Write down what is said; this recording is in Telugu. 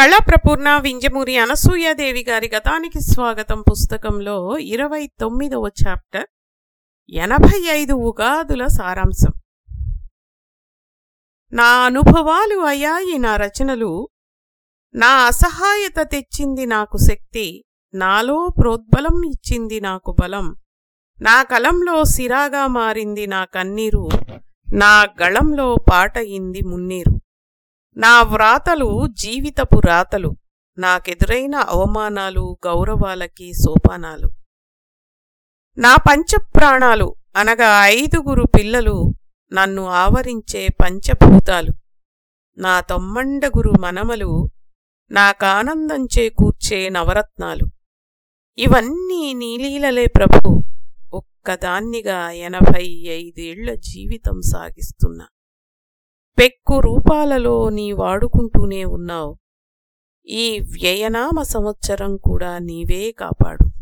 కళాప్రపూర్ణ వింజమూరి అనసూయాదేవి గారి గతానికి స్వాగతం పుస్తకంలో ఇరవై తొమ్మిదవ చాప్టర్ ఎనభై ఐదు ఉగాదుల సారాంశం. నా అనుభవాలు అయ్యాయి నా రచనలు నా అసహాయత తెచ్చింది నాకు శక్తి నాలో ప్రోద్బలం ఇచ్చింది నాకు బలం నా కలంలో సిరాగా మారింది నా కన్నీరు నా గళంలో పాట మున్నీరు. నా వ్రాతలు జీవితపు రాతలు నాకెదురైన అవమానాలు గౌరవాలకి సోపానాలు. నా పంచప్రాణాలు అనగా ఐదుగురు పిల్లలు నన్ను ఆవరించే పంచభూతాలు. నా తొమ్మండగురు మనమలు నాకానందం చేకూర్చే నవరత్నాలు. ఇవన్నీ నీలీలలే ప్రభు ఒక్కదాన్నిగా ఎనభై ఐదేళ్ళ జీవితం సాగిస్తున్నా. పెక్కు రూపాలలో నీ వాడుకుంటూనే ఉన్నావు. ఈ వ్యయనామ సంవత్సరం కూడా నీవే కాపాడు.